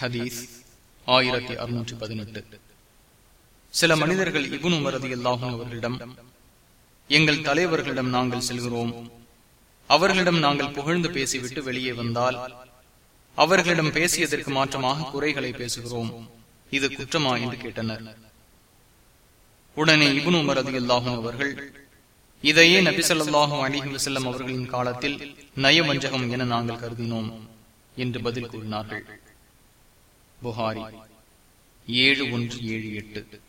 ஹதீஸ் ஆயிரத்தி அறுநூற்றி பதினெட்டு. சில மனிதர்கள் இபுன் உமரது அல்லாஹும் அவர்களிடம் எங்கள் தலைவர்களிடம் நாங்கள் செல்கிறோம். அவர்களிடம் நாங்கள் புகழ்ந்து பேசிவிட்டு வெளியே வந்தால் அவர்களிடம் பேசியதற்கு மாற்றமாக குறைகளை பேசுகிறோம். இது குற்றமா? என்று கேட்டனர். உடனே இபுனு உமரது அல்லாஹும் அவர்கள் இதையே நபிசல்லாஹும் அலிஹி வசல்லம் அவர்களின் காலத்தில் நயவஞ்சகம் என நாங்கள் கருதினோம் என்று பதில் கூறினார்கள். புகாரி. ஏழு ஒன்று ஏழு எட்டு.